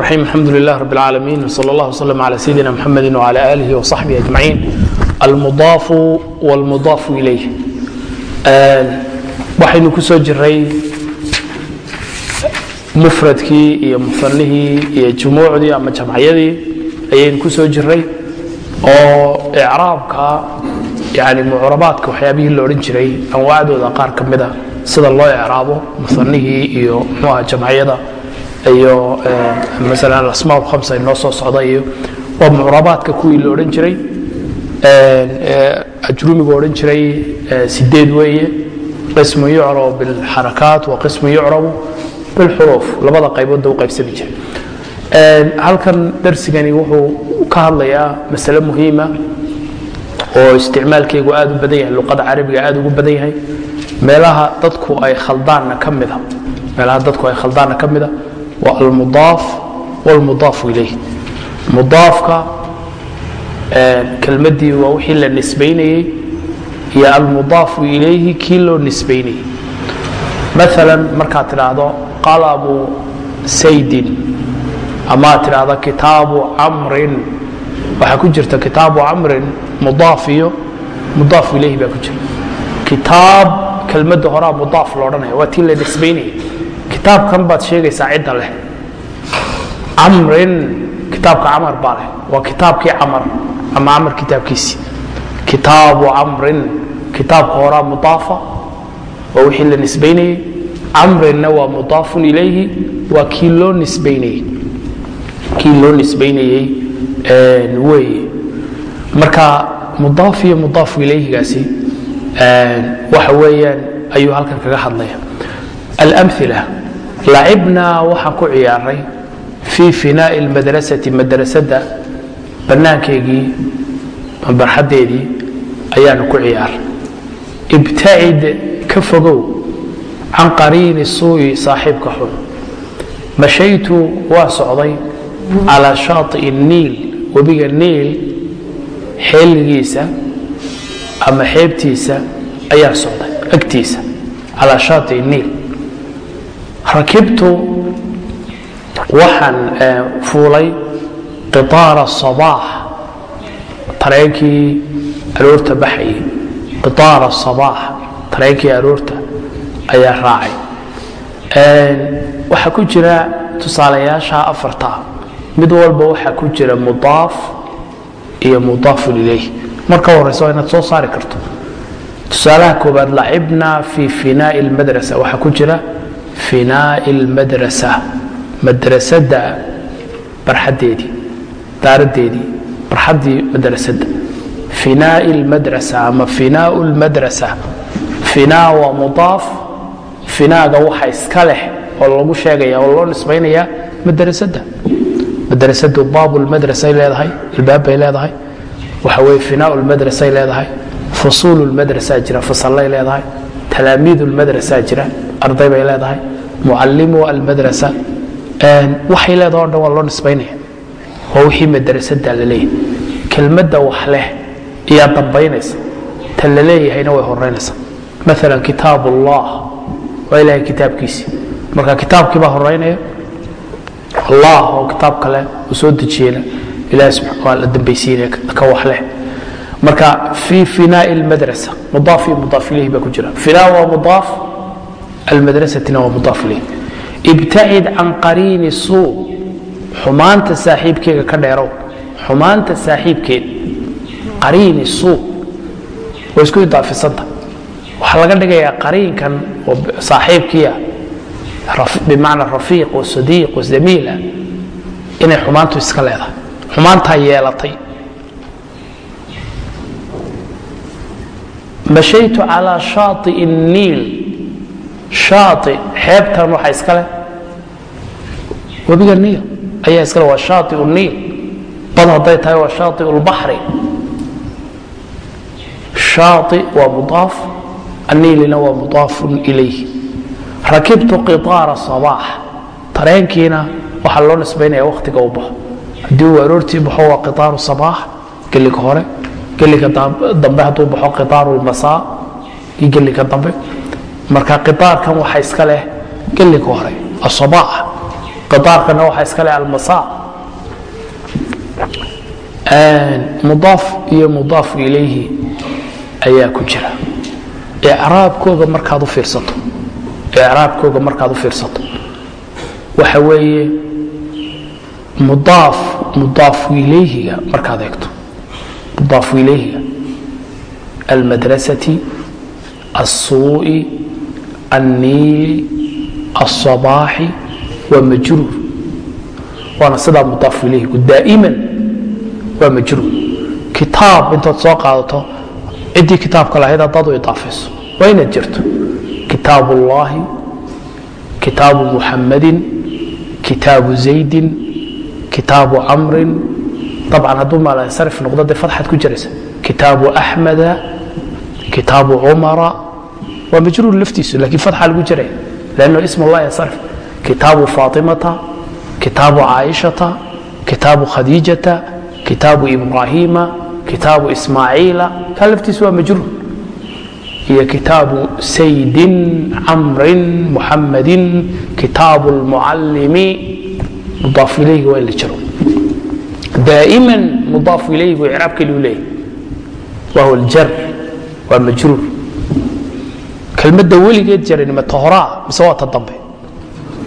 الرحيم الحمد لله رب العالمين وصلى الله وسلم على سيدنا محمد وعلى آله وصحبه أجمعين المضاف والمضاف إليه waxaynu ku soo jiray mufradkii iyo musanihii iyo jumuucdii ama jamciyadii ayaynu ku soo jiray oo icraabka yani mucrabaadka waxyaabihii la odhan jiray anwaacdooda qaar ka mida sida loo icraabo musanihii iyo mxuaha jamciyada iyo maala alasmaa alhamsa inoo soo socda iyo waa mucrabaadka kuwii la odhan jiray ajrumiga odhan jiray sideed weeye qismu yucrabu bilxarakaat wa qismu yucrabu bilxuruuf labada qayboodda u qaybsami jiray. Halkan darsigani wuxuu ka hadlayaa masale muhiima oo isticmaalkeegu aad u badan yahay luqada carabiga aad ugu badan yahay. Meelaha dadku ay khaldaanna ka mida meelaha dadku ay khaldaanna ka mida waa almudaaf wاlmudaafu ilayh. Mudaafka kelmadii waa wixii la nisbaynayey iyo almudaafu ilayhi kii loo nisbaynayey maala markaad tidhaahdo qalabu saydin amaad tidhaahdo kitaabu camrin waxaa ku jirta kitaabu camrin mudaaf iyo mudaaf ilayhi baa ku jira. Kitaab kelmadda horaa mudaaf loodhanaya waa tii la nisbaynayay kitaabkan baad sheegaysaa cidda leh. Camrin kitaabka camar baa leh. Waa kitaabkii camar ama camar kitaabkiisii kitaabu camrin kitaabka horaa mudaafa waa wixii la nisbaynayey camrinna waa mudaafun ilayhi waa kii loo nisbaynayey kii loo nisbaynayey weeye. Marka mudaaf iyo mudaafu ilayhigaasi waxa weeyaan ayuu halkan kaga hadlaya. Alamila lacibnaa waxaan ku ciyaaray fii finaa'i اlmadrasati madrasadda bannaankeygii barxaddeedii ayaanu ku ciyaaray ibtacid ka fogow can qariini suu'i saaxiibka xun. Mashaytu waa socday calaa shaai'i niil webiga niil xeeligiisa ama xeebtiisa ayaan socday agtiisa calaa shaai'i niil rakibtu waxaan fuulay qiaara sabaax. Tareenkii aroorta baxayay qiaara sabaax. Tareenkii aroorta ayaa raacay. Waxaa ku jira tusaalayaasha afarta. Mid walba waxaa ku jira mudaaf iyo mudaafun ilayh. Marka horeysa waa inaad soo saari karto. Tusaalaha koobaad lacibna fi finaa'i اlmadrasa waxaa ku jira finaa'i almadrasa madrasadda barxaddeedii daaradeedii barxaddii madrasadda finaa'i almadrasa ama finaau lmadrasa finaa waa mudaaf finaaga waxa iska leh oo lagu sheegaya oo loo nisbaynaya madrasadda madrasaddu baabu lmadrasay leedahay albaabbay leedahay. Waxa weye finaau lmadrasay leedahay fusuulu lmadrasaa jira fasallay leedahay talaamiidu lmadrasaa jira. Arday bay leedahay. Mucallimu almadrasa. Waxay leedaha o dhan waa loo nisbaynaya waa wixii madrasadda la leeyahay. Kelmadda wax leh iyaa dambaynaysa. Ta la leeyahayna way horeynaysa maala kitaab ullah waa ilahay kitaabkiisii marka kitaabkii baa horeynaya allah oo kitaab kale uu soo dejiyena ilahay waa la dambaysiinaya ka wax leh marka fii finaa'i almadrasa mudaaf iyo mudaaf ilayhi baa ku jira. Finaa waa mudaaf almadrasatina waa mudaaf ilayhi. Ibtacid can qariini suu xumaanta saaxiibkeega ka dheerow xumaanta saaxiibkeed qariini suu way isku idaafisanta. Waxaa laga dhigayaa qariinkan oo saaxiibkiia bimacna rafiiq oo sadiiq oo zamiila inay xumaantu iska leedahay xumaantaa yeelatay mashaytu calaa shaai niil shaai xeebtan waxa iska leh webiga niil ayaa iskale waa shaaiu niil bad hadday tahay waa shaaiu lbaxri shaai waa mudaaf aniilina waa mudaafun ilayh rakibtu qiaara sabaax tareenkiina waxaa loo nisbaynaya wakhtiga u baxo haddii uu aroortii baxo waa qiaaru sabaax gelika hore gelika dambe hadduu baxo qiaaru lmasaa iyo gelika dambe. Marka qiaarkan waxa iska leh gelika hore asabaax qitaarkana waxaa iska leh almasaa. Mudaaf iyo mudaafu ilayhi ayaa ku jira. Icraabkooga markaad u fiirsato icraabkooga markaad u fiirsato waxa weeye mudaaf mudaafu ilayhiga markaad eegto mudaafu ilayhiga almadrasati الsuuءi الniili الصabaaxi waa majruur waana sidaa mudaafu ilayhigu daa'iman waa majruur kitaab intaad soo qaadato ciddii kitaabka lahayd haddaad u idaafayso waa inaad jirto kitaab ullaahi kitaabu muxammadin kitaabu zaydin kitaabu camrin dabcan hadduu maalansarif noqdo dee fadxaad ku jiraysa kitaabu axmada kitaabu cumara waa majruur laftiisu lakiin fadxa lagu jiraya lanno ism allah yansarif kitaabu faatimata kitaabu caaishata kitaabu khadiijata kitaabu ibraahiima kitaabu ismaaciila kaa laftiisu waa majruur iyo kitaabu saydin camrin muxammadin kitaabu lmucallimi mudaaf ilayhi waa in la jiro daa'iman mudaafu ilayhigu icraab keliu leeyahy wahuwa aljar waa majruur kelmadda weligeed jaran ma ta horaa mise waa ta dambe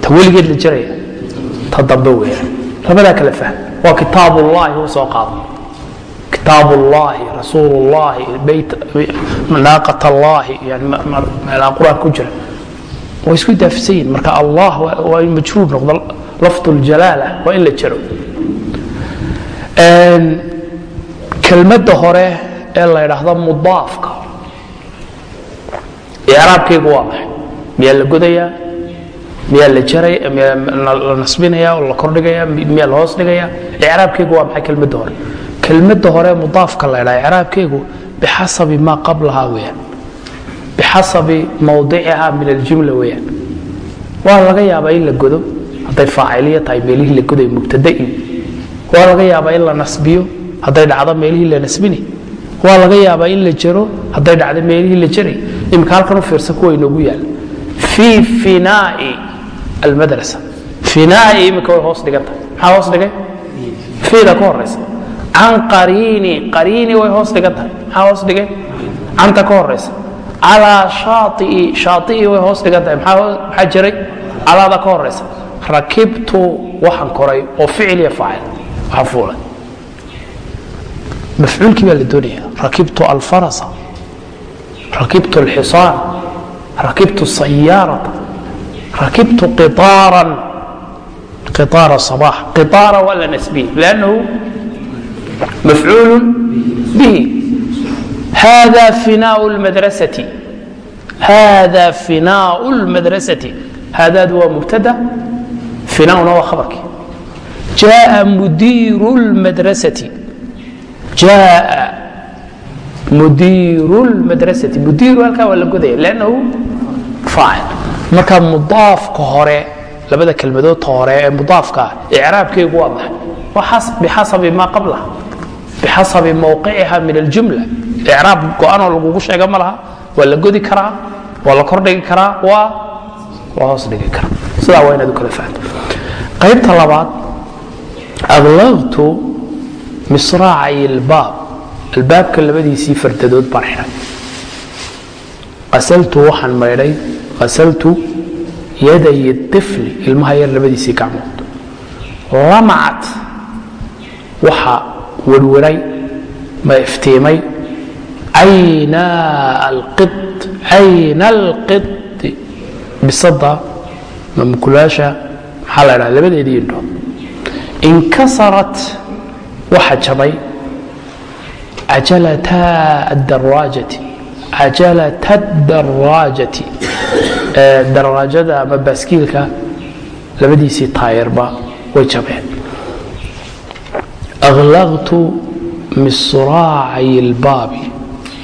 ta weligeed la jaraya ta dambe weeyaan labadaa kala fahm waa kitaab ullahi u soo qaada kitaab ullahi rasuul ullahi naaqat allahi yani meelaa qur'aan ku jira way isku daafisan yihiin marka allah waa in majruur noqdo lafdu ljalaala waa in la jaro kelmadda hore ee la ydhaahdo mudaafka. Icraabkaygu waa maxay? Miyaa la godayaa? Miyaa la jaraya miyaa la nasbinaya oo la kordhigaya miyaa la hoos dhigaya icraabkaygu waa maxay kelmadda hore? Kelmadda hore mudaafka la ydhaha icraabkaygu bixasabi maa qablaha weeyaan. Bixasabi mawdiciha min aljumla weeyaan. Waa laga yaabaa in la godo. Hadday faaciliya tahay meelihii la goday mubtadain waa laga yaabaa in la nasbiyo hadday dhacdo meelihii la nasbini. Waa laga yaabaa in la jaro hadday dhacdo meelihii la jaray. Imika u fiirsan kuwa inoogu yaal. Fii finaai almadrasa. Finaai imika way hoos dhigan tahay maxaa hoos dhigay? Fiida ka horaysa can qariini qariini way hoos dhigan tahay maxaa hoos dhigay? Canta ka horaysa calaa shaaii shaaii way hoos dhigan tahay maxaa jiray? Calaada ka horaysa rakibtu waxaan koray oo ficiliya faacil waxaa fuulay mafcuulkii baa la doonaya rakibtu alfarasa rakibtu alxisaan rakibtu sayaarata rakibtu qiaaran qiaara sabaax qiaara waa la nasbiye lannahu bihi hada finaau lmadrasati hada finaau lmadrasati hadaadu waa mubtada finauna waa khabarkii jaa mudiiru lmadrasati jaa mudiiru lmadrasati mudiiru halkaa waa la godaya lannahu faacil marka mudaafka hore labada kelmadoodta hore ee mudaafka ah icraabkaygu waa maxay bixasabi maa qablaha bixasabi mawqiciha min aljumla icraab go-anoo lagugu sheega ma laha waa la godi karaa waa la kordhigi karaa waa waa hoos dhigi karaa sidaa waa inaad u kala fahamto qaybta labaad aglaqtu misraacay ilbaab albaabka labadiisii fardadood baan xidhay qasaltu waxaan maydhay qasaltu yaday ifli ilmaha yar labadiisii gacmood lamacat waxa werwaray ma iftiimay cayna alqid cayna alqidi bisada mamkulaasha maxaa la dhaha labadeedii indhood inkasarat waxa jabay cajalata daraajati daraajada ama baaskiilka labadiisii taayirba way jabeen aklaqtu misraacay ilbaabi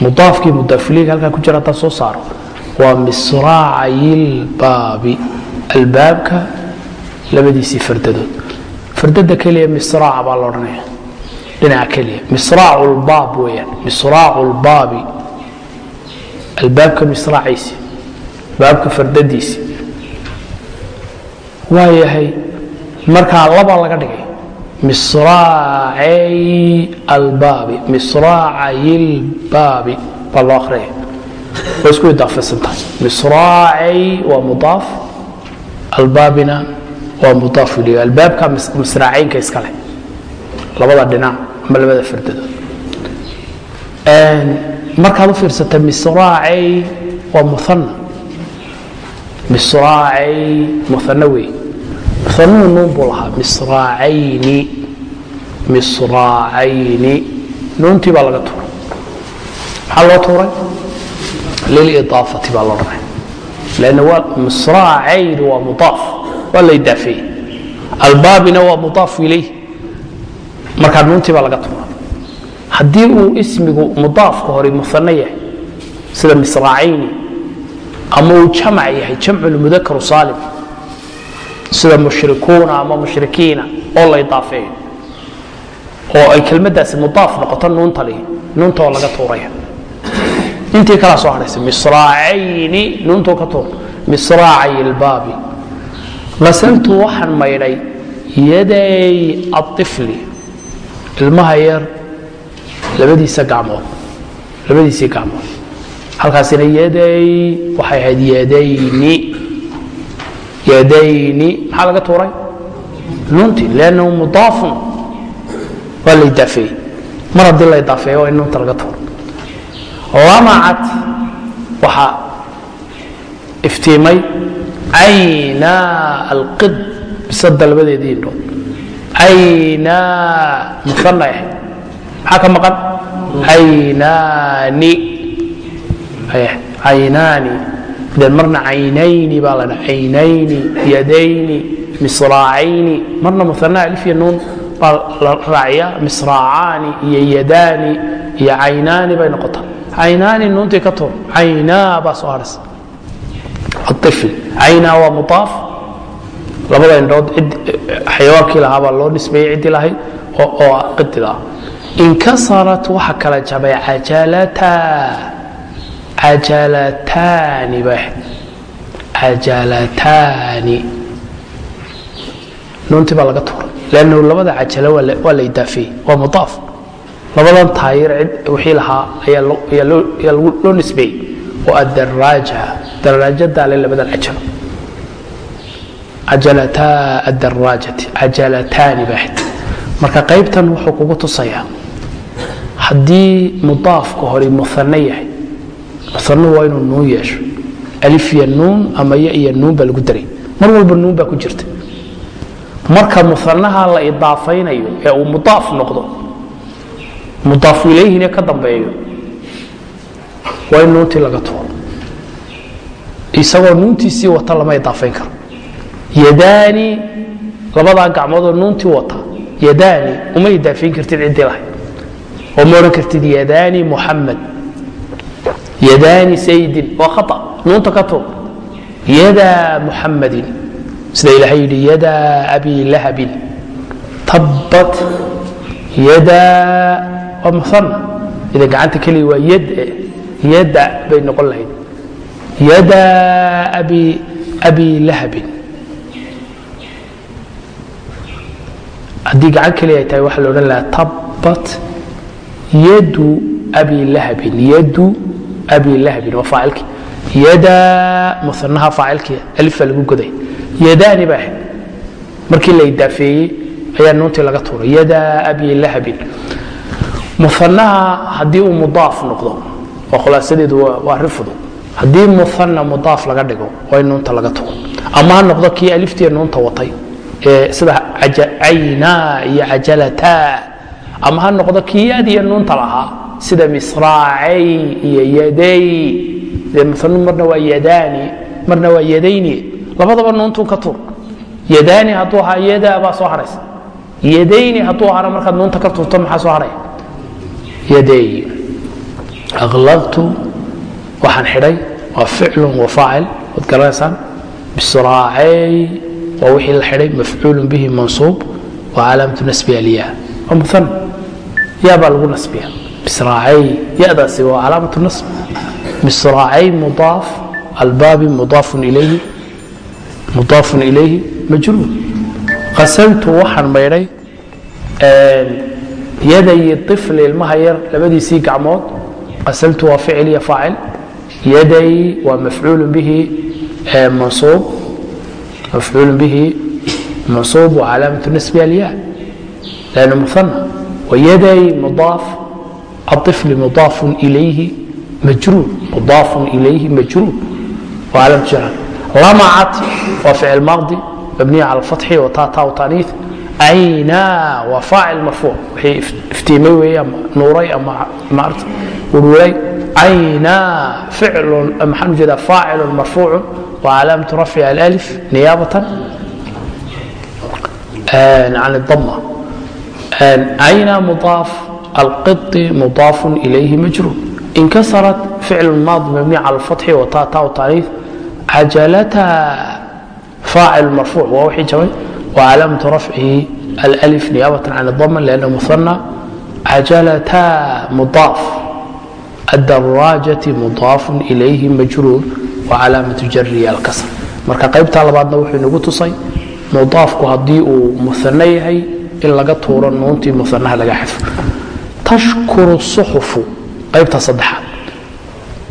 mudaafkii mudaafiliga halkaa ku jira haddaan soo saaro waa misraacay ilbaabi albaabka labadiisii fardadood fardada keliya misraaca baa la odhanaya. Dhinaca keliya. Misraacu lbaab weeyaan. Misraacu albaabka misraaciisi. Baabka fardadiisi waa yahay markaa labaa laga dhigay. Misraacay albaabi. Misraacay lbaabi baa loo akhriyay way isku idaafaysan tahay misraacay waa mudaaf. Albaabina waa mudaaf ilayh albaabka misraacaynka iska leh. Labada dhinac ama labada fardadood markaad u fiirsata misraacay waa muana misraacay muana wey. Muanuhu nuun buu lahaa misraacayni. Misraacayni. Nuuntii baa laga tuuray. Maxaa loo tuuray? Lilidaafati baa loo dharay lanna misraacayni waa mudaaf waa la idaafeeyey albaabina waa mudaaf ilayh. Markaa nuuntii baa laga tuuray haddii uu ismigu mudaafka hore muana yahay sida misraacayni ama uu jamc yahay jamculmudakaru saalim sida mushrikuuna ama mushrikiina oo la idaafeeyo oo ay kelmadaasi mudaaf noqoto nuunta lihi nuunta oo laga tuuraya. Intii kalaa soo hadhaysa misraacayni nuuntoo ka tuur misraacay ilbaabi qasaltu waxaan maydhay yaday aifli ilmaha yar labadiisa gacmood labadiisii gacmood. Halkaasina yaday waxay ahayd yadayni yadayni maxaa laga tuuray? Nuunti lannahu mudaafun waa la idaafeeyey mar haddii la idaafeeyo in nuunta laga tuuro. Lamacat waxaa iftiimay caynaa alqid. Bisada labadeedii indhood caynaa muana ahayd maxaa ka maqan? Caynaani caynaani idan marna caynayni baa la dhaha caynayni yadayni misraacayni. Marna muana alif iyo nuun baa la raaciya misraacaani iyo yadaani iyo caynaani bay noqotaa. Caynaani nuuntii ka tuur. Caynaa baa soo haraysa aifl caynaa waa mudaaf labada indhood xayawaankii lahaa baa loo nisbeeyey ciddii lahayd oo qidida inkasarat waxa kala jabay ahayd cajalataani nuuntii baa laga tuuray. Lannahu labada cajalo waa la idaafeeyey waa mudaaf labadan taayir wixii lahaa ayaa loo nisbeeyey oo adaraaja daraajadaa le labadan cajalo cajalata adaraajati cajalataani bay ahayd marka qaybtan wuxuu kugu tusayaa haddii mudaafka hore muana yahay muanuhu waa inuu nuun yeesho. Alif iyo nuun ama ya iyo nuun baa lagu daray. Mar walba nuun baa ku jirta. Marka muanaha la idaafaynayo ee uu mudaaf noqdo mudaafu ilayhina ka dambeeyo waa in nuuntii laga tuuro isagoo nuuntiisii wata lama idaafayn karo. Yadaani labadaa gacmoodoo nuuntii wata. Yadaani uma idaafayn kartid ciddii lahayd oo ma odhan kartid yadaani muxamed yadaani sayidin waa khaa nuunta ka tuur yadaa muxamadin sida ilaahay yidhi yadaa abi lahabin. Tabbat. Yadaa waa muana idan gacanta keliya waa yad yada bay noqon lahayd. Yadaa abi abi lahabin haddii gacan keliya ay tahay waxaa la odhan lahaa tabbat yadu abi lahabin yadu abi lahabin waa faacilkii. Yadaa muanaha faacilkii alifaa lagu goday. Yadaani baa ahayd. Markii la idaafeeyey ayaa nuuntii laga tuuray. Yadaa abi lahabin muanaha haddii uu mudaaf noqdo oo khulaasadeedu waa rifdu haddii muana mudaaf laga dhigo in nuunta laga tuuro ama ha noqdo kii aliftiiya nuunta watay ee sida caynaa iyo cajalata ama ha noqdo kii yaadiya nuunta lahaa sida misraacay iyo yaday. Muanu marna waa yadaani marna waa yadayni. Labadaba nuuntun ka tuur. Yadaani hadduu ahaa yadaa baa soo haraysa. Yadayni hadduu ahana markaad nuunta ka tuurto maxaa soo haraya yaday aklaqtu waxaan xidhay waa ficlun wa faacil waad garanaysaan bisraacay waa wixii la xidhay mafcuul bihi mansuub wa calaamatu nasbi alya waa muan yaa baa lagu nasbiya bisraacay yadaasi waa calaamatu nasb bisraacay mudaaf albaabi mudaafun ilayhi mudaafun ilayhi majruur qasaltu waxaan maydhay yaday ifli ilmaha yar labadiisii gacmood asaltu waa ficil iyo faacil yaday waa mafcuul bihi mansuub mafcuul bihi mansuub wa calaamat nasbiha alyaa lana muana wayaday mudaaf aطifli mudaafun ilayhi majruur mudaafun ilayhi majruur wa calaamat jar lamacat waa ficil maadi mabniya cala alfatxi wa taata u taaniif aynaa waa faacil marfuuc wixii iftiimay weeye ama nuuray ama maarta werwaray aynaa ficlu maxaan ujeedaa faacilu marfuucu وcalaamaة rafci alأlif niyaabatan can الضمة ayna مضاaf القط مضاaf إليه مجrور انكسرت فعل ماضي مبني على الفتح وتاء تانيث عجلتا فاعل مرفوع waa wxii jabay وcلاaمة رفعه الألف نيابة عن الضمة لأنه مثنى عجلتا مضاaf الدراجة مضاaf إليه مجrور وcلاaمة جري الكسر marka qaybta labaadna wuxuu inagu tusay mudaafku haddii uu muano yahay in laga tuuro nuuntii muanaha laga xifo tashkuru suxufu qaybta saddexaad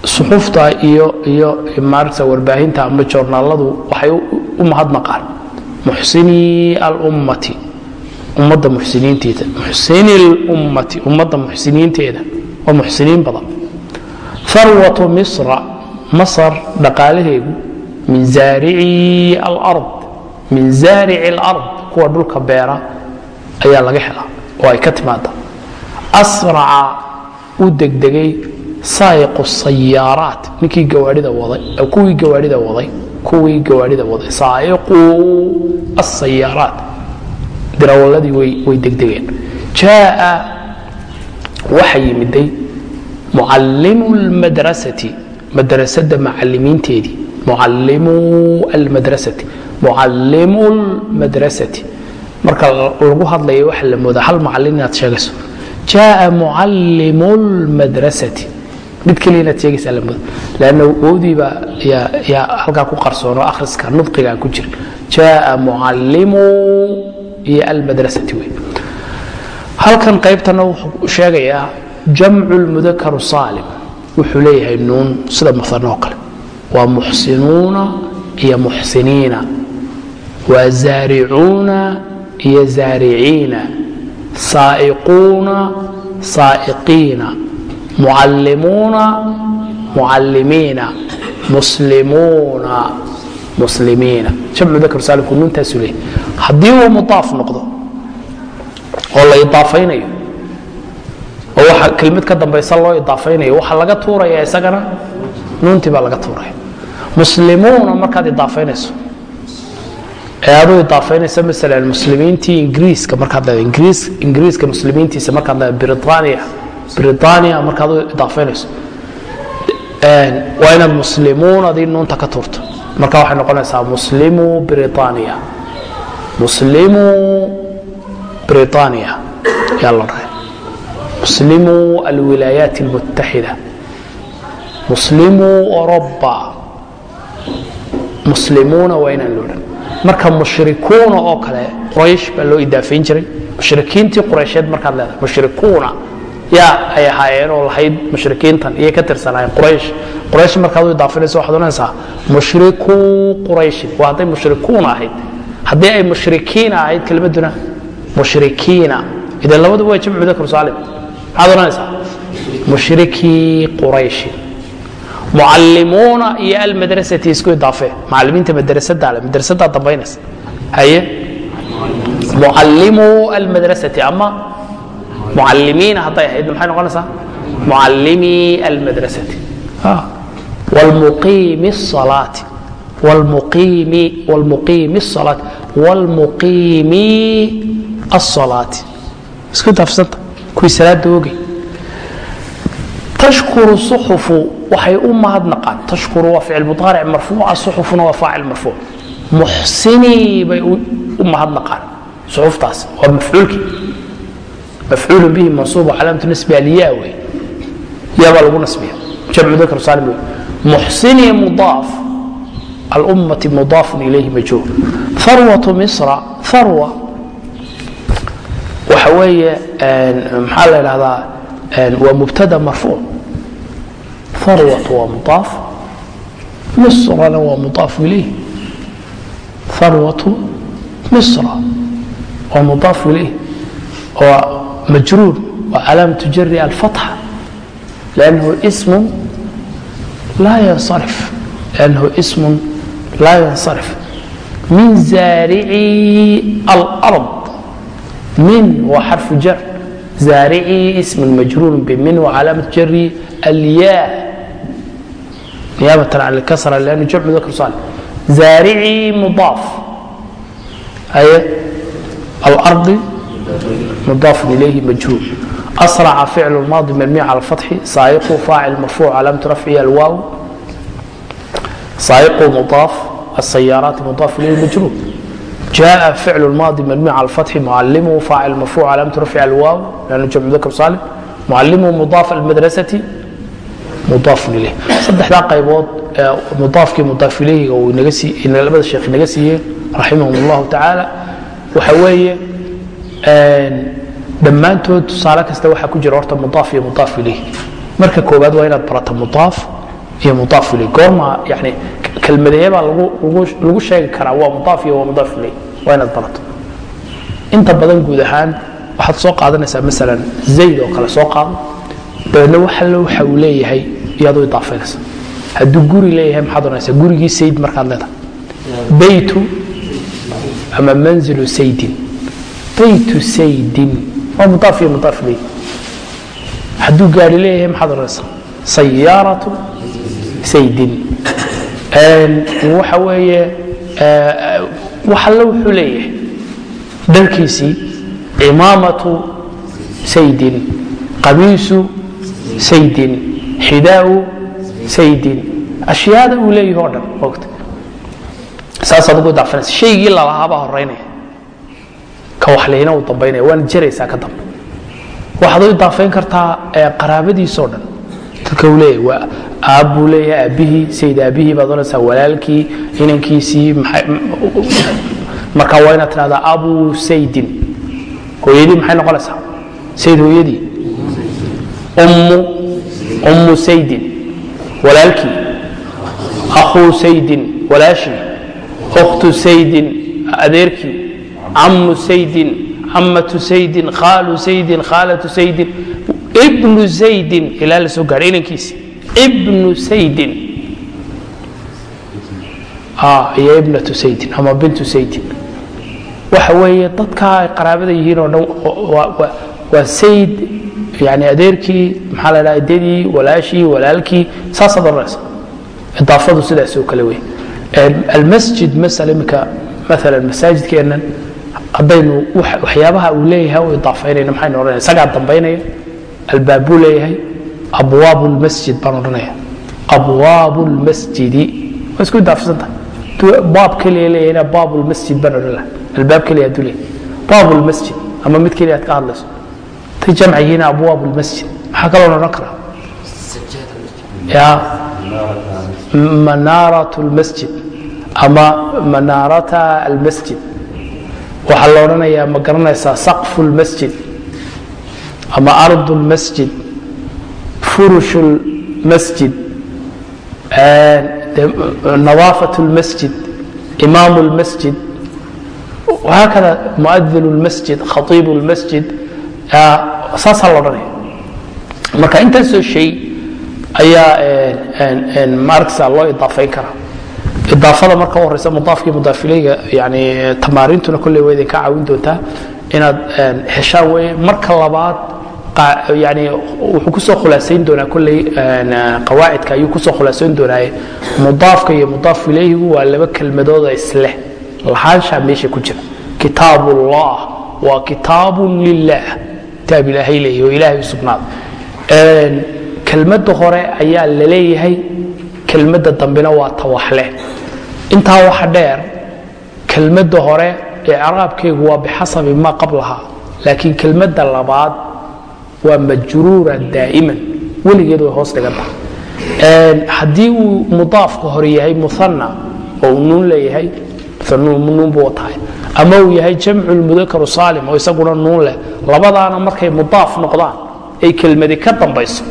suxufta iyo iyo maaragta warbaahinta ama joornaaladu waxay u mahadnaqaan muxsinii alummati ummadda muxsiniinteeda. Muxsini lummati ummadda muxsiniinteeda waa muxsiniin badan. Harwatu misra masar dhaqaalaheegu min zaarici alard min zaarici alard kuwa dhulka beera ayaa laga helaa oo ay ka timaada asraca u degdegay saayiqu sayaaraat ninkii gawaadhida waday kuwii gawaadhida waday kuwii gawaadhida waday saayiqu asayaaraat dirawaladii way degdegeen. Jaaa waxa yimiday mucallimu lmadrasati madrasada macalimiinteedii mucallimu almadrasati mucallimu lmadrasati marka lagu hadlaya waxa la moodaa hal macallin inaad sheegayso. Jaaa mucallimu lmadrasati mid keliya inaad sheegaysaa la mooda lanna woodiiba yaa halkaa ku qarsoonoo akhriska nudqigaa ku jira jaaa mucallimu iyo almadrasati wey. Halkan qaybtana wuxuu sheegayaa jamcu lmudakaru saalim. Wuxuu leeyahay nuun sida muano oo kale. Waa muxsinuuna iyo muxsiniina. Waa zaaricuuna iyo zaariciina. Saa'iquuna saa'iqiina mucallimuuna mucallimiina muslimuuna muslimiina jamcu mudakar saalimku nuuntaasu leeyahy haddii uu mudaaf noqdo oo la idaafaynayo oo waxa kelmad ka dambaysa loo idaafaynayo waxaa laga tuuraya isagana nuuntii baa laga tuuraya. Muslimuuna markaad idaafaynayso ee aduu idaafaynayso maalan muslimiintii ingiriiska markaad leedahay ingiriis ingiriiska muslimiintiisa markaad leedahay britania britania markaad u idaafaynayso waa inaad muslimuunadii nuunta ka tuurto marka waxay noqonaysaa muslimu britania. Muslimu britania. Yaa la dhahay muslimu alwilaayaat almutaxida muslimu oroba muslimuuna waa inaan lo odhan marka mushrikuuna oo kale quraysh baa loo idaafayn jiray. Mushrikiintii quraysheed markaad leedahay mushrikuuna yaa ay ahaayeen oo lahayd mushrikiintan iyay ka tirsanaayeen quraysh. Quraysh markaad u idaafinayso waxaad odhanaysaa mushrikuu qurayshin waa hadday mushrikuuna ahayd. Haddii ay mushrikiina ahayd kelmaduna mushrikiina. Idan labaduba waa jamcu mudakar saalim maxaad odhanaysaa mushrikii qurayshin mucallimuuna iyo almadrasati isku idaafee macallimiinta madrasada le madrasadaa dambaynaysa. Haye? Mucallimu almadrasati ama mucallimiina hadday ahayd maxay noqonaysaa mucallimii almadrasati والمقيم الصلاة والمقيم والمقيم الصلاة والمقيم الصلاة اسكو تفسنت كوي صلاة دوغي تشكر الصحف وحي أمها نقان تشكر وفعل مضارع مرفوع الصحف وفاعل مرفوع محسني بي أمها نقان صحف mafcuul bihi mansuub calaamatu nasbi alyaa wey yabaa lagu nasbiya jamcu dakr saalim wey muxsini mudaaf alummati mudaafun ilayhi majhuul harwatu misra harwa waxa weeye maxaa la idhahdaa waa mubtada marfuuc harwatu waa mudaaf misrana waa mudaafu ilayhi harwatu misra waa mudaafu ilayhi majruur waa calaamatu jari alfatxa lannahu laa yansarif lannahu ismu laa yansarif. Min zaarici alard min waa xarfu jar zaarici ism majruur bmin wcalaamaة jari alya. Niyaabatan can اlkasra lannu jamcu dakr sal zaarici mudaaf aye alardi mudaaf waxa weeye dhammaantood tusaale kasta waxaa ku jira horta mudaaf iyo mudaaf ilayhi marka koowaad waa inaad barato mudaaf iyo mudaaf ilayh goorma yani kelmadeebaa lagu sheegi karaa waa mudaaf iyo waa mudaaf ilayh waa inaad barato. Inta badan guud ahaan waxaad soo qaadanaysaa maalan zayd oo kale soo qaado. Dabeedna waxallo waxa uu leeyahay iyadoo idaafaynaysa hadduu guri leeyahay maxaad oranaysaa gurigii sayd markaad leedahay. Baytu ama manzilu saydin baytu saydin waa mudaaf iyo mudaaf ilayh hadduu gaari leeyahay maxaad oranaysaa sayaaratu saydin waxa weeye wax alle wuxuu leeyahay dharkiisii cimaamatu saydin qamiisu saydin xidaau saydin ashyaada uu leeyahay o dhan ogta saasaad ugu daafanaysa shaygii lalahaabaa horeynaya ka wax lehina uu dambaynaya waana jaraysaa ka dambe. Waxaad u idaafayn kartaa qaraabadiisoo dhan. Dadka uu leeyahay waa aab buu leeyahay aabbihii sayid aabbihii baad oranaysaa walaalkii inankiisii marka waa inaad tidhahdaa abu saydin. Hooyadii maxay noqonaysaa? Sayd hooyadii. Ummu ummu saydin. Walaalkii. Akhuu saydin. Walaashii. Ukhtu saydin. Adeerkii cammu saydin cammatu saydin khaalu saydin khaalatu saydin ibnu saydin ilaa la soo inankiisi ibnu saydin iyo ibnatu saydin ama bintu saydin waxa weeye dadka ay qaraabada yihiin oo dhan waa sayd yani adeerkii maxaa la dhaha edadii walaashii walaalkii saasaad oranaysa idaafadu sidaas kale wey almasjid masala imika maalan masaajidkeennan haddaynu waxyaabaha uu leeyahay u idaafaynayna maxaynu odhanaya isagaa dambaynaya albaab buu leeyahay abwaab lmasjid baan odhanaya abwaab lmasjidi waa isku idaafsantahay baab keliya leeyahayna baab lmasjid baan odhan laha albaab keliya hadduu leeyahay. Baab lmasjid ama mid keliya aad ka hadlayso. Tay jamc yihiin abwaab lmasjid maxaa kaloo odhan karaa? Ya manaarat lmasjid ama manaarata almasjid waxaa la odhanayaa ma garanaysaa saqfu lmasjid ama ardu lmasjid furush lmasjid nadaafat lmasjid imaamu lmasjid haakada muadin lmasjid khaiib lmasjid saasaa la odhanaya marka intaasoo shay ayaa maaragsa loo idaafayn karaa idaafada marka horeysa mudaafkii mudaafileyga yani tamaarintuna kolley waa idinka caawin doontaa inaad heshaan weye marka labaad yani wuxuu ku soo khulaasayn doonaa kolley qawaacidka ayuu ku soo khulaasayn doonaaye. Mudaafka iyo mudaaf ilayhigu waa laba kelmadooda isleh. Lahaanshaa meesha ku jira. Kitaab ullah waa kitaabun lilah kitaab ilaahay leeyahy oo ilaahay u sugnaaday kelmadda hore ayaa la leeyahay kelmadda dambena waa tawaxleh intaa waxa dheer kelmadda hore icraabkaygu waa bixasabi maa qablaha laakiin kelmadda labaad waa majruura daa'iman. Weligeed way hoos dhigan tahay. Haddii uu mudaafka hore yahay muana oo uu nuun leeyahay nuun buu tahay ama uu yahay jamcu lmudakaru saalim oo isaguna nuun leh labadaana markay mudaaf noqdaan ay kelmadi ka dambayso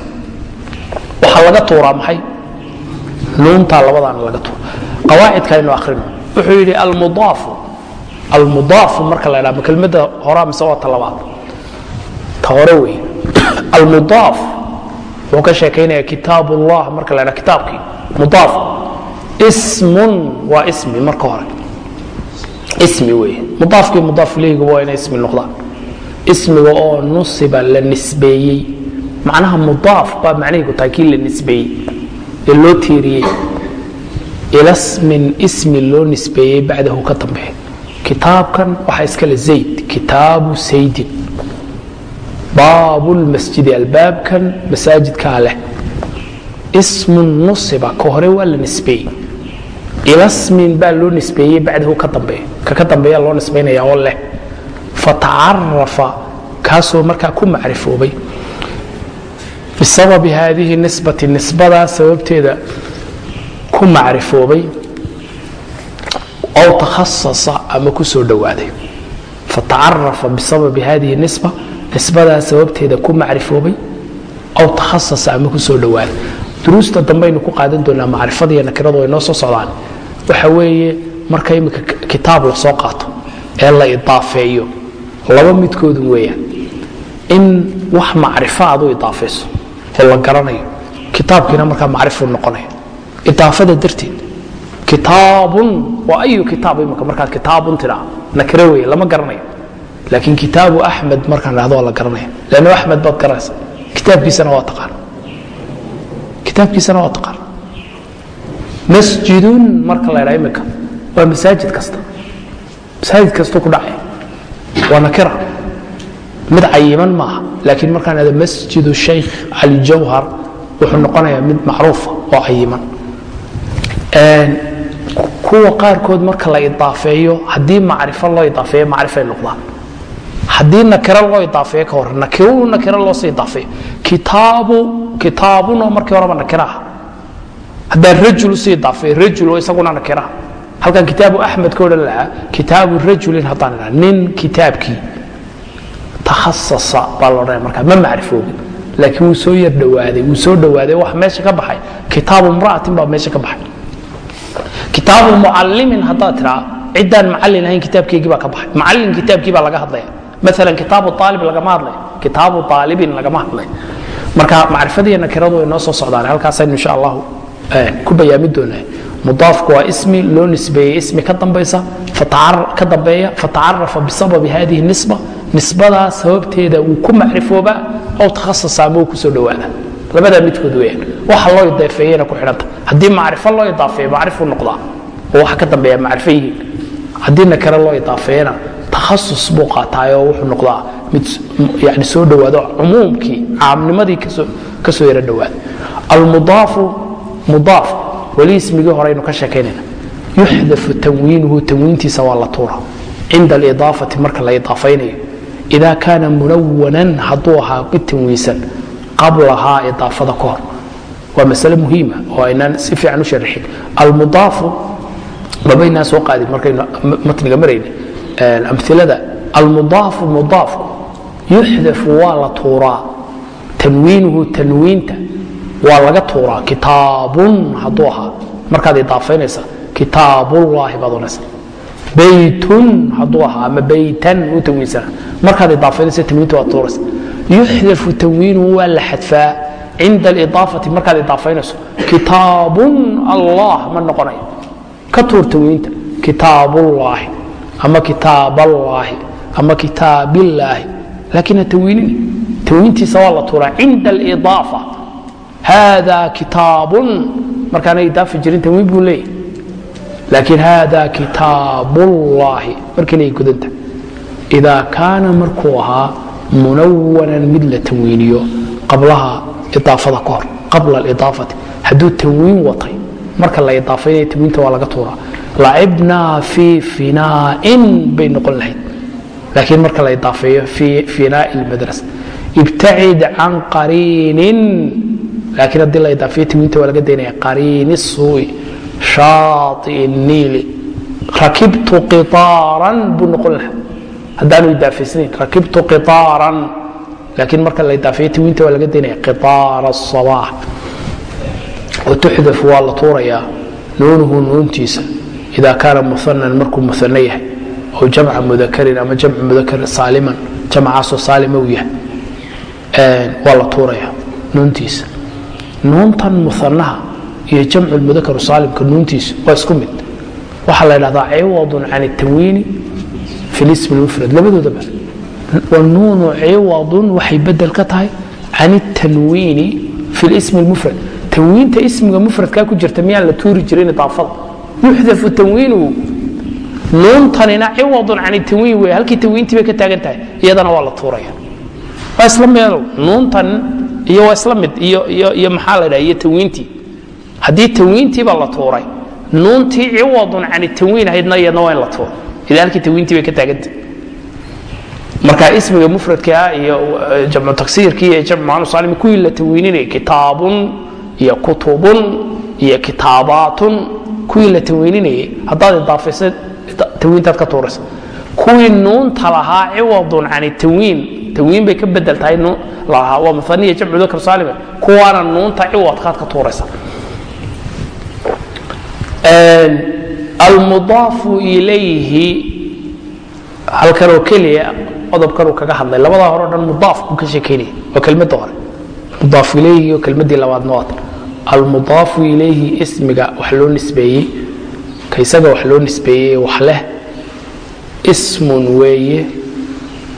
waxaa laga tuuraa maxay nuuntaa labadaana laga tuura qawaacidka aynu akhrino wuxuu yidhi almudaafu. Almudaafu marka la ydhaha ma kelmadda horaa mise waa ta labaad. Ta hore wey. Almudaaf. Wuxuu ka sheekaynaya kitaab ullah marka la ydhaha kitaabkii. Mudaaf. Ismun waa ismi marka hore. Ismi weeye mudaafkii mudaaf ilayhigu waa inay ismi noqdaan. Ismiga oo nusiba la nisbeeyey. Macnaha mudaaf baa macnahiigu tahay kii la nisbeeyey ee loo tiiriyey ila smin ismi loo nisbeeyey bacdahu ka dambeeya. Kitaabkan waxaa iskale zayd kitaabu saydin. Baabu lmasjidi albaabkan masaajidkaa leh. Ismun nusiba ka hore waa la nisbeeyey. Ila baa loo nisbeeyey bacdahu ka dambeeya. Ka ka dambeeya loo nisbaynaya oo leh. Fatacarafa kaasoo markaa ku macrifoobay bisababi haadihi nisbati nisbadaa sababteeda ku macrifoobay aw takhasasa ama ku soo fatacarafa bisababi hadihi nisba nisbadaa sababteeda ku macrifoobay aw takhasasa ama ku soo duruusta dambaynu ku qaadan doonaa macrifadiiyo nakiradu ay noo soo socdaan. Waxa weeye marka imika kitaab la soo qaato ee la idaafeeyo laba midkoodu weeyaan. In wax macrifo aad u idaafayso oo la garanayo kitaabkiina markaa macrifu noqonaya. Idaafada darteed kitaabun waa ayu kitaab imika markaad kitaabun tidhaa nakiro weeye lama garanayo. Laakiin kitaabu axmed markaan dhahdo waa la garanaya lanno axmed baad garanaysa kitaabkiisana waa taqaan. Kitaabkiisana waa taqaan. Masjidun marka la ydhaa imika waa masaajid kasta. Masaajid kastuu ku dhacaya waa nakira mid cayiman maaha laakiin markaan ada masjidu shaykh cali wuxuu noqonayaa mid macruufa oo cayiman. Kuwa qaarkood marka la idaafeeyo haddii macrifo loo idaafeeyo macrifay noqdaan. Haddii nakiro loo idaafeeyo ka hor nakiru nakiro loosii idaafeeyo. Kitaabu kitaabun oo markii horeba nakiro ah haddaa rajul u sii idaafeeyo rajul isaguna nakiro ah halkan kitaabu axmed ka odhan lahaa kitaabu rajulin haddaan idhaha nin kitaabkii takhasasa baa la odhanaya markaa ma macrifoobin laakiin wuu soo yar dhowaaday wuu soo dhowaaday wax meesha ka baxay. Kitaabu imra'atin baa meesha ka baxay. Kitaabu mucallimin haddaad tiraa ciddaan macallin ahayn kitaabkeygii baa ka baxay. Macallin kitaabkii baa laga hadlaya. Maalan kitaabu aalib lagama hadlay. Kitaabu aalibin lagama hadlay. Marka macrifadiiyo nakiradu way noo soo socdaan. Halkaasaynu insha allahu ku bayaami doonaa. Mudaafku waa ismi loo nisbeeyey ismi ka dambaysa ka dambeeya fatacarafa bisababi hadihi nisba nisbadaa sababteeda wuu ku macrifoobaa aw takhasasa uu ku soo dhowaada. Labadaa midkood weyaan waxa loo idaafeeyena ku xidhanta. Haddii macrifo loo idaafeeyo macrifu noqdaa. Oo waxa ka dambeeya macrifo yihiin. Haddii nakare loo idaafeeyena takhasus buu qaataayoo wuxuu noqdaa mid yani soo dhowaado cumuumkii caamnimadii ka soo yaro dhowaada almudaafu mudaaf weli ismigii horeynu ka sheekaynayna yuxdafu tanwiinuhu tanwiintiisa waa la tuura cinda alidaafati marka la idaafaynayo ida kaana munawanan hadduu ahaa mid tanwiinsan qablahaa idaafada ka hor waa masale muhiima oo aynaan si fiican u sharixin almudaafu mabaynaan soo qaadin markaynu matniga marayna amilada almudaafu mudaafku yuxdafu waa la tuuraa tanwiinuhu tanwiinta waa laga tuuraa kitaabun hadduu ahaa markaad idaafaynaysa kitaabullaahi baad odhanaysa baytun hadduu ahaa ama baytan u tanwiinsana. Markaad idaafaynaysa tanwiinta waad tuuraysa yuxdafu tanwiinuhu waa la xadfaa cinda alidaafati markaad idaafaynayso kitaabun allah ma noqonayo. Ka tuur tanwiinta. Kitaabullaahi ama kitaaballaahi ama kitaabillaahi laakiin ha tanwiinini tanwiintiisa waa la tuuraa cinda alidaafa. Hada kitaabun. Markaana idaafi jirin tanwiin buu leeyahy laakiin hada kitaabullaahi markiinay gudanta. Idaa kaana markuu ahaa munawanan mid la tanwiiniyo qablaha idaafada ka hor qabla alidaafati. Hadduu tanwiin watay marka la idaafaynaya tanwiinta waa laga tuuraa. Lacibnaa fii finaa'in bay noqon lahayd. Laakiin marka la idaafeeyo fii finaa'i lmadrasa ibtacid can qariinin. Laakiin haddii la idaafeeyo tanwiinta waa laga daynaya qariini suui shaai niili rakibtu iaaran buu noqon laha haddaanu idaaaysnayn rakibtu iaaran laakiin marka la idaafeeyo tiwiinta waa laga daynaya iaara asabax watuxdaf waa la tuurayaa nuunuhu nuuntiisa. Ida kaana muanan markuu muano yahay oo jamca mudakarin ama jamcu mudakarin saaliman jamcaasoo saalima u yahay waa la tuuraya nuuntiisa. Nuuntan muanaha iyo jamcu mudakar saalimka nuuntiisa waa isku mid. Waxaa la dhahdaa ciwadun can اtanwiini fi lism mufrad labadoodaba wanuunu ciwadun waxay bedel ka tahay can اtanwiini fi lism mufrad tanwiinta ismiga mufradkaa ku jirta miyaan la tuuri jirin idaafada yuxdafu tanwiinuhu nuuntanina ciwadun can tanwiin wey halkii tanwiintii bay ka taagan tahay iyadana waa la tuuraya. Waa isla meelow nuuntan iyo waa isla mid iyo maxaa la dhaha iyo tanwiintii haddii tanwiintiiba la tuuray nuuntii ciwadun can tanwiin ahaydna iyadna waa in la tuuro. Ila halkii bay ka taagantahay marka ismiga mufradkaa iyo jamcu taksiirkii iyo jamcu maanu saalimi kuwii la tanwiininaya kitaabun iyo kutubun iyo kitaabaatun kuwii la tanwiininayay haddaad idaafaysa tanwiintaad ka tuuraysa. Kuwii nuunta lahaa ciwadun can tanwiin tanwiin bay ka bedel tahay lahaa. Waa muaniya jamcu dakar saalima kuwaana nuunta ciwadkaad ka tuuraysa almudaafu ilayhi halkanoo keliya qodobkanuu kaga hadlay. Labadaa hore o dhan mudaaf buu ka sheekaynaya waa kelmadda hore. Mudaaf ilayhi oo kelmaddii labaadna waata almudaafu ilayhi ismiga wax loo nisbeeyey ka isaga wax loo nisbeeyey wax leh ismun weeye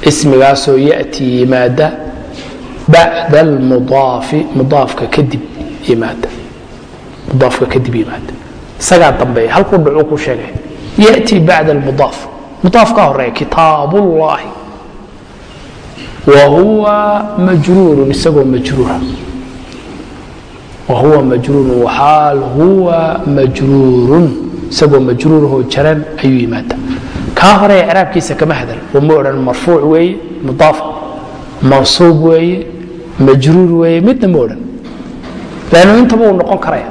ismigaasoo yati yimaada bacda almudaafi mudaafka kadib yimaada. Mudaafka kadib yimaada isagaa dambeeya halkuu dhacuu ku sheegay yati bacda almudaaf. Mudaaf ka horreeya kitaabullaahi wa huwa majruurun isagoo majruura. Wahuwa majruurun waxaal huwa majruurun. Isagoo majruurahoo jaran ayuu yimaada kaa hore icraabkiisa kama hadal. Uma odhan marfuuc weeye mudaaf. Mansuub weeye majruur weeye. Midna ma odhan. Lannu intaba uu noqon karaya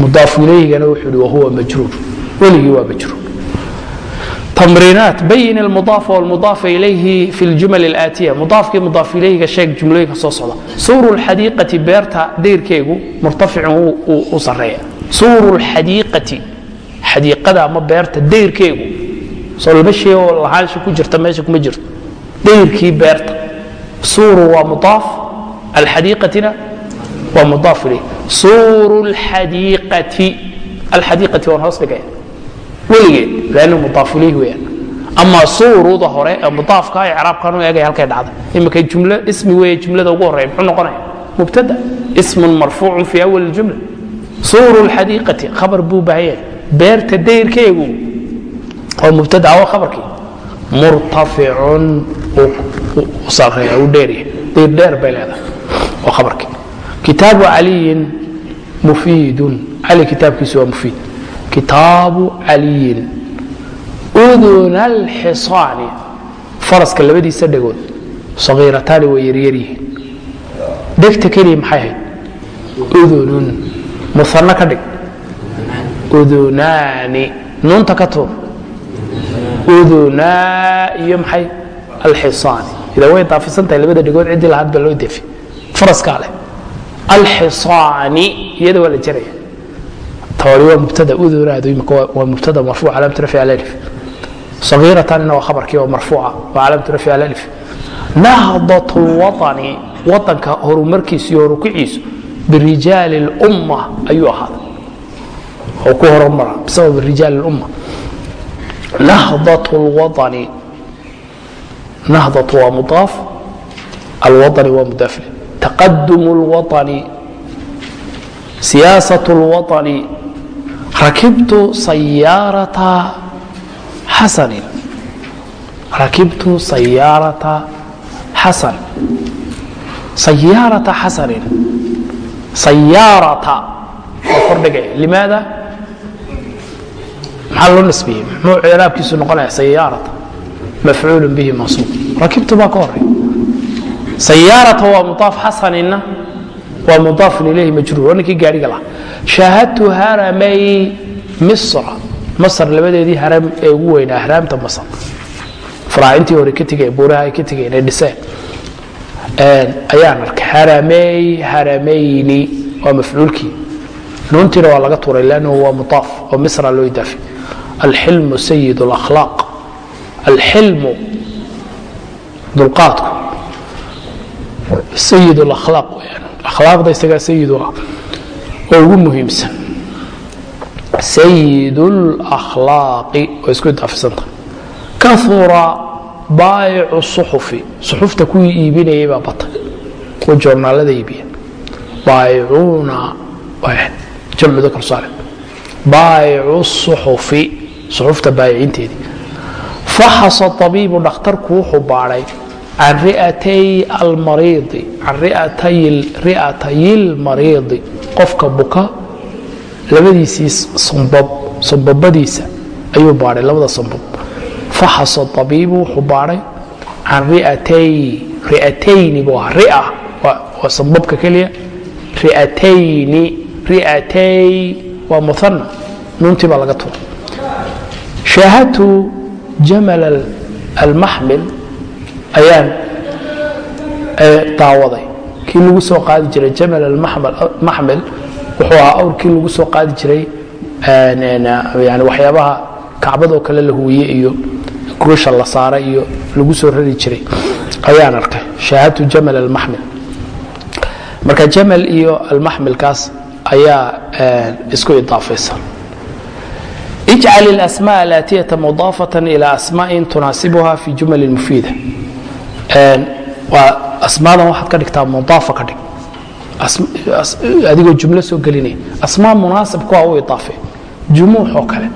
mudaaf ilayhigana wuxuu hi wahuwa majruur. Weligii waa majruur. Tamriinaat bayin almudaafa walmudaafa ilayhi fi ljumal alaatiya. Mudaafkii mudaaf ilayhiga sheeg jumlooyinka soo socda. Suuru lxadiiqati beerta deyrkeegu murtaficun u sareeya suuru lxadiiqati xadiiqada ama beerta deyrkeegu soo lama sheeg oo lahaansha ku jirta meesha kuma jirto. Deyrkii beerta. Suuru waa mudaaf alxadiiqatina waa mudaaf ilayhi suuru lxadiiqati alxadiiqati waan hoos dhigaya weligeed lannu mudaafulihi weyaan ama suuruda hore ee mudaafka icraabkan u eegaya halkay dhacda imika jumlo ismi weeye jumlada ugu horreya muxuu noqonaya? Mubtada ismun marfuucun fii awal jumla. Suuru lxadiiqati khabar buu baahan yahay beerta dayrkeegu oo mubtada oo khabarkii. Murtaficun u sareeya u dheerya dayr dheer bay leedahay. Oo khabarkii kitaabu caliyin mufiidun. Cali kitaabkiisu waa mufiid. Kitaabu caliyin uduna alxisaani faraska labadiisa dhegood sagiirataani way yaryaryihiin dhegta keliya maxay ahayd? Udunun. Musanno ka dhig. Udunaani. Nuunta ka tuur. Udunaa iyo maxay? Alxisaani idaa way daafisan tahay labada dhegood ciddii lahaad loo defi faraskaa leh alxisaani iyada waa la jaraya tawari waa mubtada udunaadu imika waa mubtada marfuuc calaamatu rafci alif sagiiratanina waa khabarkii oo marfuuca waa calaamatu rafci alif nahdat lwaطani wadanka horumarkiisu iyo horukiciisu birijaali اlumma ayuu ahaaday oo ku horumara bisabab rijaali اlumma nahdat lwaطani nahdatu waa mudaaf alwaطani waa mudaafle taqadum اlwaطani siyaasaة اlwaطani rakibtu sayaarata xasanin rakibtu sayaarata xasan sayaarata xasanin sayaarata waa kordhigaya limaada maxaa loo nisbiyey muxuu ciraabkiisu noqonaya sayaarata mafcuul bihi mansuub rakibtu baa ka horey sayaarata waa mudaaf xasaninna waa mudaafun ilayhi majruur waa ninkii gaariga lahaa shaahadtu haramay misra masr labadeedii haram ee ugu weynaa ahraamta masr faraacintii hore ka tegeen buuraha ay ka tegeen ay dhiseen ayaan arkay haramey haramayni waa mafcuulkii nuuntiina waa laga tuuray lannahu waa mudaaf oo misra loo idaafi alxilmu sayid اlakhlaaq alxilmu dulqaadku sayid اlakhlaaq weyaan akhlaaqda isagaa sayid ah oo ugu muhiimsan. Sayid اlakhlaaqi way isku idaafisanta kaura baayicu suxufi. Suxufta kuwii iibinayay baa batay kuwa joornaalada iibiya. Baayicuuna jamcu kalsaale baayicu suxufi. Suxufta baayiciinteedii faxasa abiibu dhakhtarku wuxuu baadhay can ri'atay almariidi can ri'atay lmariidi qofka buka labadiisii sambab sambabadiisa ayuu baadhay labada sambab faxasa abiibu wuxuu baadhay can ri'atay ri'atayni buu ahaa ria waa sambabka keliya ri'atayni ri'atay waa muana nuuntii baa laga tuuray shaahadtu jamal almaxmil ayaan daawaday kii lagu soo qaadi jiray jamal almaxmil wuxuu ahaa awrkii lagu soo qaadi jiray yani waxyaabaha kacbadoo kale la huwiye iyo guusha la saaray iyo lagu soo rari jiray ayaan arkay shaahadtu jamal almaxmil marka jamal iyo almaxmilkaas ayaa isku idaafaysan ijcal اlasmاء alaatiyata mudaafata ilى asmaءin tunaasibuha fi jumal mufiida waa asmaadan waxaad ka dhigtaa mudaafa ka dhig. Adigoo jumlo soo gelinaya asmaa munaasab kuwa ah u idaafe. Jumuux oo kale.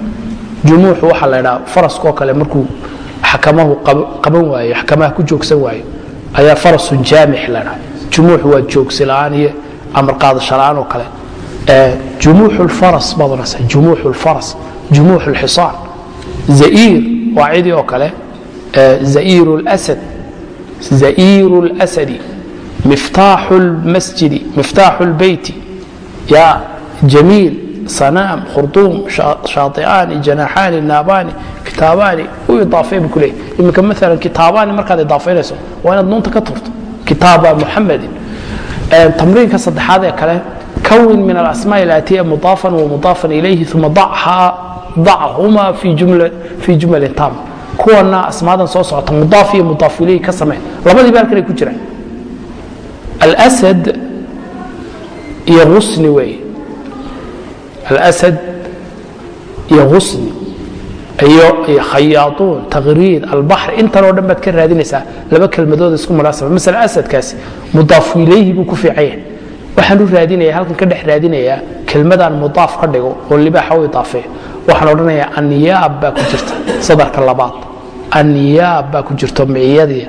Jumuuxu waxaa la ydhaha faraskoo kale markuu xakamahu qaban waayo xakamaha ku joogsan waayo ayaa farasun jaamix la dhaa jumuuxu waa joogsi la'aan iyo amar qaadasho la'aan oo kale. Jumuux lfaras baad oranaysa jumuux lfaras jumuux lxisaan za'iir waa cidii oo kale. Za'iir lsad za'iir اlasadi miftaaxu اlmasjidi miftaaxu اlbeyti ya jamiil sanaam khurduum shaai'aani janaaxaani naabaani kitaabaani u idaafay bu kuleey iminka maalan kitaabaani markaad idaafaynayso waa inaad nuunta ka turto kitaaba muxamedin tamriinka saddexaad ee kale kawin min alasmaaء اlaatiya mudaafan wamudaafan ilayhi uma dachuma fi jumalin tam kuwana asmaadan soo socota mudaaf iyo mudaaf ilayhi ka samee labadiiba halkan ay ku jiraan. Alsad iyo husni weeye. Alasad iyo husni iyo khayaauun taqriid albaxr intan oo dhan baad ka raadinaysaa laba kelmadooda isku munaasaba. Masala asadkaasi mudaafu ilayhi buu ku fiican yahay. Waxaan u raadinaya halkan ka dhex raadinayaa kelmadaan mudaaf ka dhigo oo libaaxa u idaafeeyo waxaan odhanayaa anyaab baa ku jirta. Sadarka labaad anyaab baa ku jirto miciyadii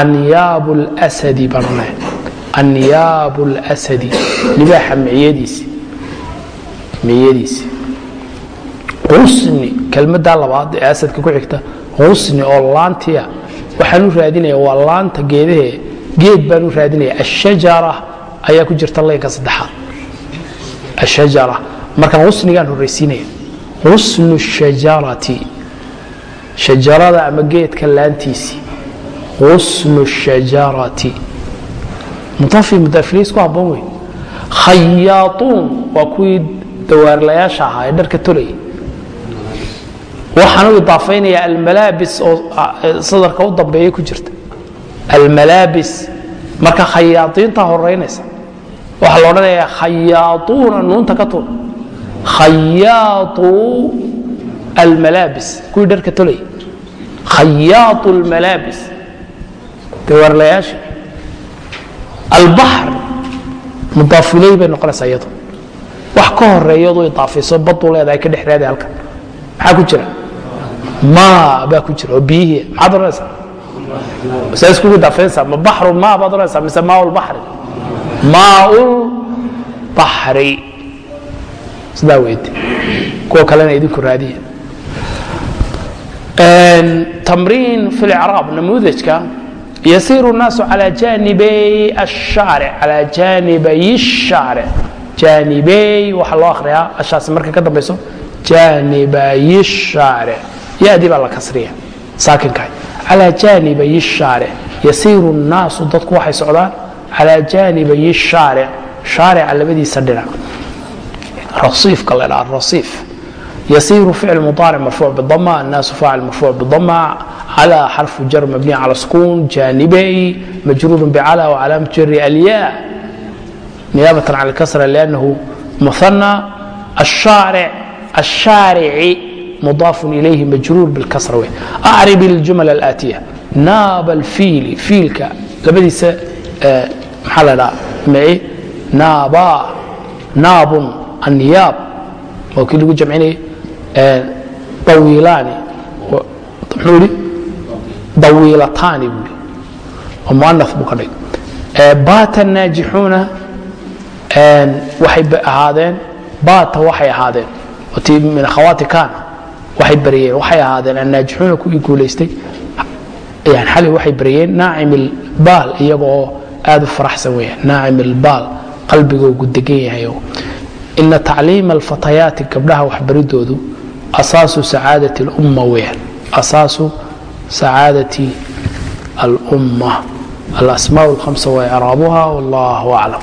anyaabu lsadi baan odhanaya anyaabu lsadi libaaxa miciyadiisi miciyadiisi husni kelmadaa labaad ee asadka ku xigta husni oo laantiya waxaan u raadinaya waa laanta geedahe geed baan u raadinaya ashajara ayaa ku jirta laynka saddexaad. Ashajara markaan husnigaan horraysiinaya husnu shajarati. Shajarada ama geedka laantiisii husnu shajarati. Mudaafi mudaafiliis ku habboon wey khayaatuun waa kuwii dawaarlayaasha ahaa ee dharka tolaya. Waxaan u idaafaynaya almalaabis oo sadarka u dambeeya ku jirta. Almalaabis. Marka khayaaiinta horaynaysa waxaa la odhanayaa khayaauuna nuunta ka tuur khayaau almalaabis kuwii dharka tolaya khayaau almalaabis dawaarlayaasha albaxr mudaafiley bay noqonaysaa iyado wax ka horreeya odu idaafayso badu leedahay ka dhex raadi halkan maxaa ku jira ma baa ku jira oo biyihii maxaad oranaysaa saa iskugu idaafeynaysaa ma baxru ma baad oranaysaa mise maa lbaxri maa lbaxri sidaa weyde kuwa kalena idinku raadiya tamriin fi lcraab namuudajka yasiiru naasu calaa jaanibay ashaaric calaa jaanibay shaaric jaanibey waxaa loo akhriyaa ashaasi markay ka dambayso jaanibay shaaric ya-dii baa la kasriya saakinkaay. Calaa jaanibay shaaric yasiiru naasu dadku waxay socdaan calaa jaanibay shaaric shaarica labadiisa dhinac rasiifka la dhaa rasiif yasiiru ficl mudaaric marfuuc bidama annaasu faacil marfuuc bidama calaa xarfu jar mabniya cala sukuun jaanibay majruurun bicala wacalaamatu jarri alyaa niyaabatan cala kasra liannahu muhana ashaarici mudaafun ilayhi majruur bilkasra wey acrib iljumal alaatiya naaba alfiili fiilka labadiisa maxaa la dhaa naaba naabun anyaab oo kii lagu jamcinayay awiilaani muxuu i dawiilataani buui oo muanaf buu ka dhigay baata naajixuuna waxay ahaadeen baata waxay ahaadeen ti min akhawaati kaana waxay baryeen waxay ahaadeen annaajixuuna kuwii guulaystay yani xali waxay baryeen naacim ilbaal iyaga oo aad u faraxsan weeyaan naacim ilbaal qalbigoo gudegan yahay ina tacliima alfatayaati gabdhaha waxbaridoodu asaasu sacaadati اlumma weyaan asaasu sacaadati alumma alasmaa اlhamsa wa icraabuha wallahu aclam